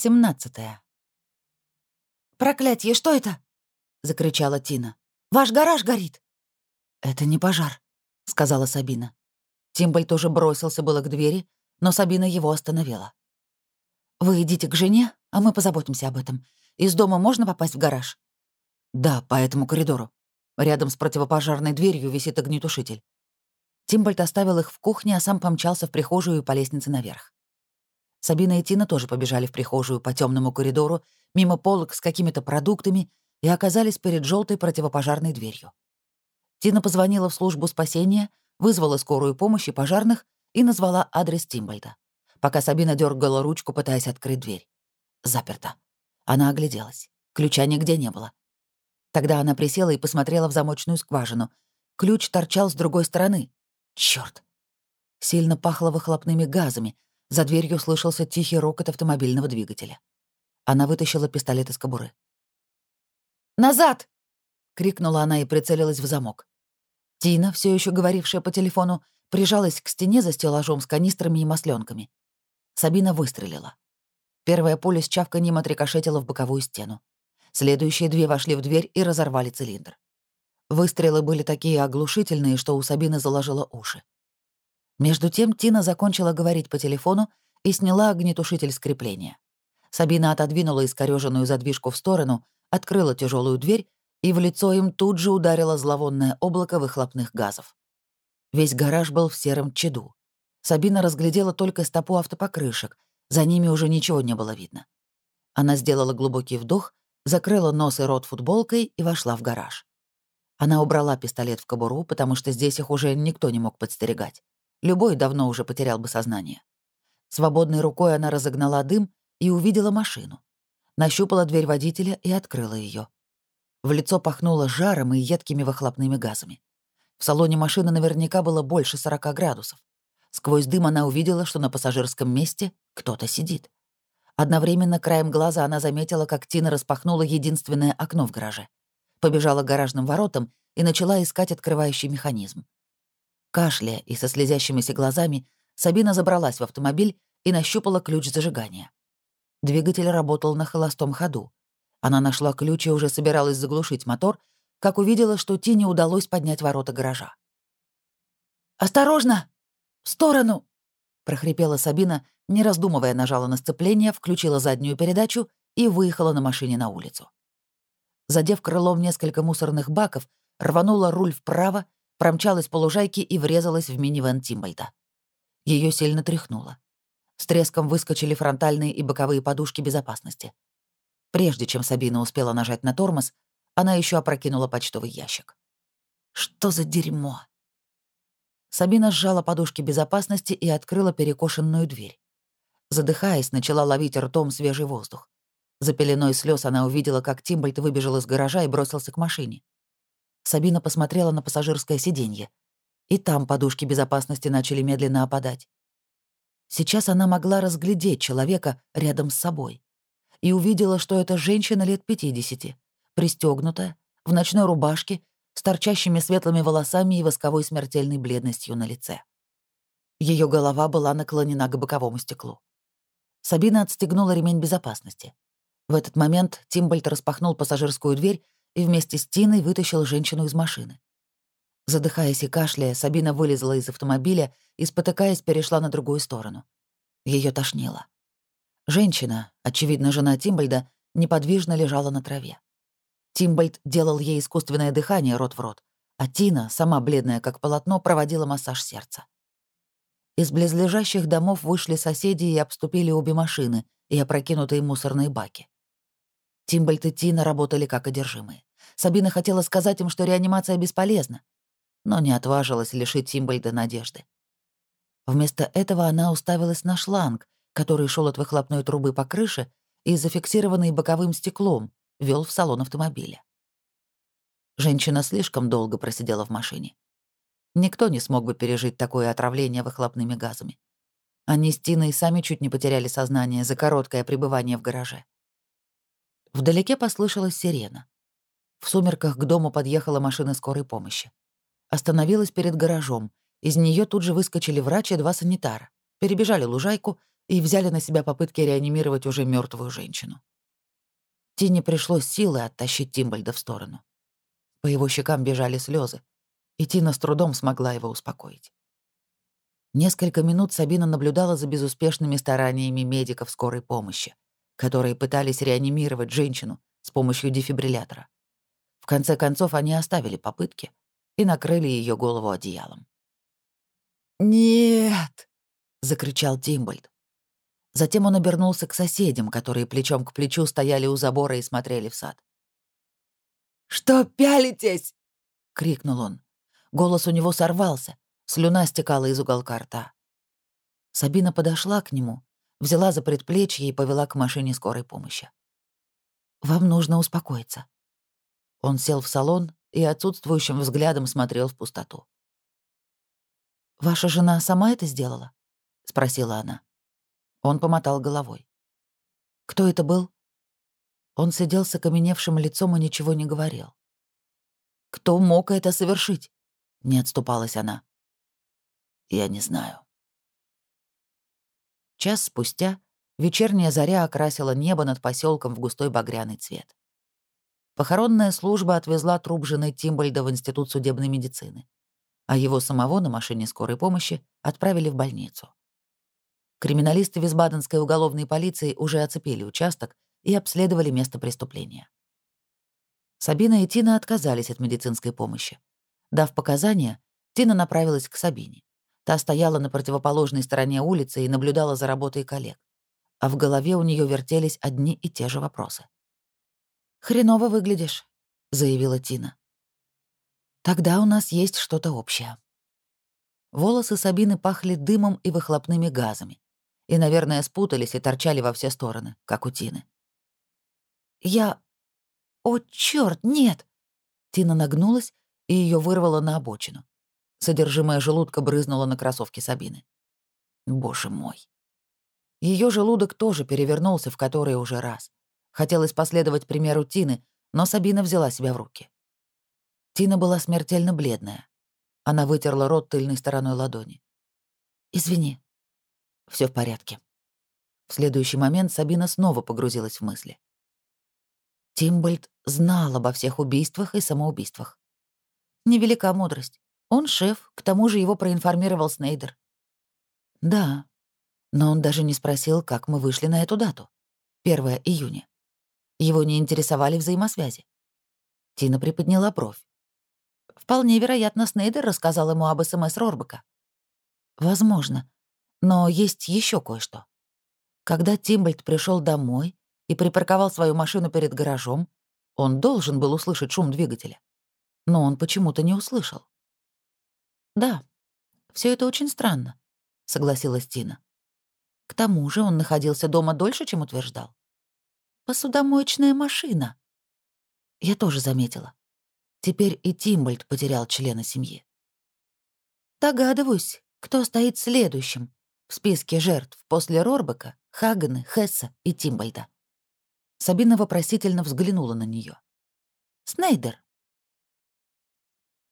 17. «Проклятье, что это?» — закричала Тина. «Ваш гараж горит!» «Это не пожар», — сказала Сабина. Тимбаль тоже бросился было к двери, но Сабина его остановила. «Вы идите к жене, а мы позаботимся об этом. Из дома можно попасть в гараж?» «Да, по этому коридору. Рядом с противопожарной дверью висит огнетушитель». Тимбальд оставил их в кухне, а сам помчался в прихожую и по лестнице наверх. Сабина и Тина тоже побежали в прихожую по темному коридору, мимо полок с какими-то продуктами и оказались перед желтой противопожарной дверью. Тина позвонила в службу спасения, вызвала скорую помощь и пожарных и назвала адрес Тимбальда, пока Сабина дергала ручку, пытаясь открыть дверь. Заперто. Она огляделась. Ключа нигде не было. Тогда она присела и посмотрела в замочную скважину. Ключ торчал с другой стороны. Чёрт! Сильно пахло выхлопными газами, за дверью слышался тихий рокот автомобильного двигателя. Она вытащила пистолет из кобуры. «Назад!» — крикнула она и прицелилась в замок. Тина, все еще говорившая по телефону, прижалась к стене за стеллажом с канистрами и масленками. Сабина выстрелила. Первая пуля с чавканьем отрикошетила в боковую стену. Следующие две вошли в дверь и разорвали цилиндр. Выстрелы были такие оглушительные, что у Сабины заложило уши. Между тем Тина закончила говорить по телефону и сняла огнетушитель с крепления. Сабина отодвинула искорёженную задвижку в сторону, открыла тяжелую дверь, и в лицо им тут же ударило зловонное облако выхлопных газов. Весь гараж был в сером чаду. Сабина разглядела только стопу автопокрышек, за ними уже ничего не было видно. Она сделала глубокий вдох, закрыла нос и рот футболкой и вошла в гараж. Она убрала пистолет в кобуру, потому что здесь их уже никто не мог подстерегать. Любой давно уже потерял бы сознание. Свободной рукой она разогнала дым и увидела машину. Нащупала дверь водителя и открыла ее. В лицо пахнуло жаром и едкими выхлопными газами. В салоне машины наверняка было больше 40 градусов. Сквозь дым она увидела, что на пассажирском месте кто-то сидит. Одновременно краем глаза она заметила, как Тина распахнула единственное окно в гараже. Побежала к гаражным воротам и начала искать открывающий механизм. Кашляя и со слезящимися глазами, Сабина забралась в автомобиль и нащупала ключ зажигания. Двигатель работал на холостом ходу. Она нашла ключ и уже собиралась заглушить мотор, как увидела, что Тине удалось поднять ворота гаража. «Осторожно! В сторону!» — прохрипела Сабина, не раздумывая, нажала на сцепление, включила заднюю передачу и выехала на машине на улицу. Задев крылом несколько мусорных баков, рванула руль вправо промчалась по лужайке и врезалась в минивэн Тимбальда. Ее сильно тряхнуло. С треском выскочили фронтальные и боковые подушки безопасности. Прежде чем Сабина успела нажать на тормоз, она еще опрокинула почтовый ящик. Что за дерьмо? Сабина сжала подушки безопасности и открыла перекошенную дверь. Задыхаясь, начала ловить ртом свежий воздух. За пеленой слез она увидела, как Тимбальд выбежал из гаража и бросился к машине. Сабина посмотрела на пассажирское сиденье. И там подушки безопасности начали медленно опадать. Сейчас она могла разглядеть человека рядом с собой. И увидела, что это женщина лет 50, пристегнутая, в ночной рубашке, с торчащими светлыми волосами и восковой смертельной бледностью на лице. Ее голова была наклонена к боковому стеклу. Сабина отстегнула ремень безопасности. В этот момент Тимбольд распахнул пассажирскую дверь и вместе с Тиной вытащил женщину из машины. Задыхаясь и кашляя, Сабина вылезла из автомобиля и, спотыкаясь, перешла на другую сторону. Ее тошнило. Женщина, очевидно, жена Тимбальда, неподвижно лежала на траве. Тимбальд делал ей искусственное дыхание рот в рот, а Тина, сама бледная как полотно, проводила массаж сердца. Из близлежащих домов вышли соседи и обступили обе машины и опрокинутые мусорные баки. Тимбальд и Тина работали как одержимые. Сабина хотела сказать им, что реанимация бесполезна, но не отважилась лишить Тимбальда надежды. Вместо этого она уставилась на шланг, который шел от выхлопной трубы по крыше и, зафиксированный боковым стеклом, вел в салон автомобиля. Женщина слишком долго просидела в машине. Никто не смог бы пережить такое отравление выхлопными газами. Они с Тиной сами чуть не потеряли сознание за короткое пребывание в гараже. Вдалеке послышалась сирена. В сумерках к дому подъехала машина скорой помощи. Остановилась перед гаражом. Из нее тут же выскочили врач и два санитара. Перебежали лужайку и взяли на себя попытки реанимировать уже мертвую женщину. Тине пришлось силой оттащить Тимбальда в сторону. По его щекам бежали слезы, и Тина с трудом смогла его успокоить. Несколько минут Сабина наблюдала за безуспешными стараниями медиков скорой помощи, которые пытались реанимировать женщину с помощью дефибриллятора. В конце концов, они оставили попытки и накрыли ее голову одеялом. «Нет!» — закричал Тимбольд. Затем он обернулся к соседям, которые плечом к плечу стояли у забора и смотрели в сад. «Что пялитесь?» — крикнул он. Голос у него сорвался, слюна стекала из уголка рта. Сабина подошла к нему, взяла за предплечье и повела к машине скорой помощи. «Вам нужно успокоиться». Он сел в салон и отсутствующим взглядом смотрел в пустоту. «Ваша жена сама это сделала?» — спросила она. Он помотал головой. «Кто это был?» Он сидел с окаменевшим лицом и ничего не говорил. «Кто мог это совершить?» — не отступалась она. «Я не знаю». Час спустя вечерняя заря окрасила небо над поселком в густой багряный цвет. Похоронная служба отвезла труп жены Тимбольда в Институт судебной медицины, а его самого на машине скорой помощи отправили в больницу. Криминалисты Висбаденской уголовной полиции уже оцепили участок и обследовали место преступления. Сабина и Тина отказались от медицинской помощи. Дав показания, Тина направилась к Сабине. Та стояла на противоположной стороне улицы и наблюдала за работой коллег. А в голове у нее вертелись одни и те же вопросы. «Хреново выглядишь», — заявила Тина. «Тогда у нас есть что-то общее». Волосы Сабины пахли дымом и выхлопными газами, и, наверное, спутались и торчали во все стороны, как у Тины. «Я... О, черт, нет!» Тина нагнулась, и ее вырвало на обочину. Содержимое желудка брызнуло на кроссовки Сабины. Боже мой. Ее желудок тоже перевернулся в который уже раз. Хотелось последовать примеру Тины, но Сабина взяла себя в руки. Тина была смертельно бледная. Она вытерла рот тыльной стороной ладони. «Извини», все в порядке. В следующий момент Сабина снова погрузилась в мысли. Тимбольд знал обо всех убийствах и самоубийствах. Невелика мудрость. Он шеф, к тому же его проинформировал Снейдер. Да, но он даже не спросил, как мы вышли на эту дату. 1 июня. Его не интересовали взаимосвязи. Тина приподняла бровь. Вполне вероятно, Снейдер рассказал ему об СМС Рорбека. Возможно, но есть еще кое-что. Когда Тимбольд пришел домой и припарковал свою машину перед гаражом, он должен был услышать шум двигателя. Но он почему-то не услышал. «Да, все это очень странно», — согласилась Тина. К тому же он находился дома дольше, чем утверждал. «Посудомоечная машина». Я тоже заметила. Теперь и Тимбольд потерял члена семьи. Догадываюсь, кто стоит следующим, в списке жертв после Рорбека, Хагена, Хесса и Тимбальда. Сабина вопросительно взглянула на нее. «Снейдер».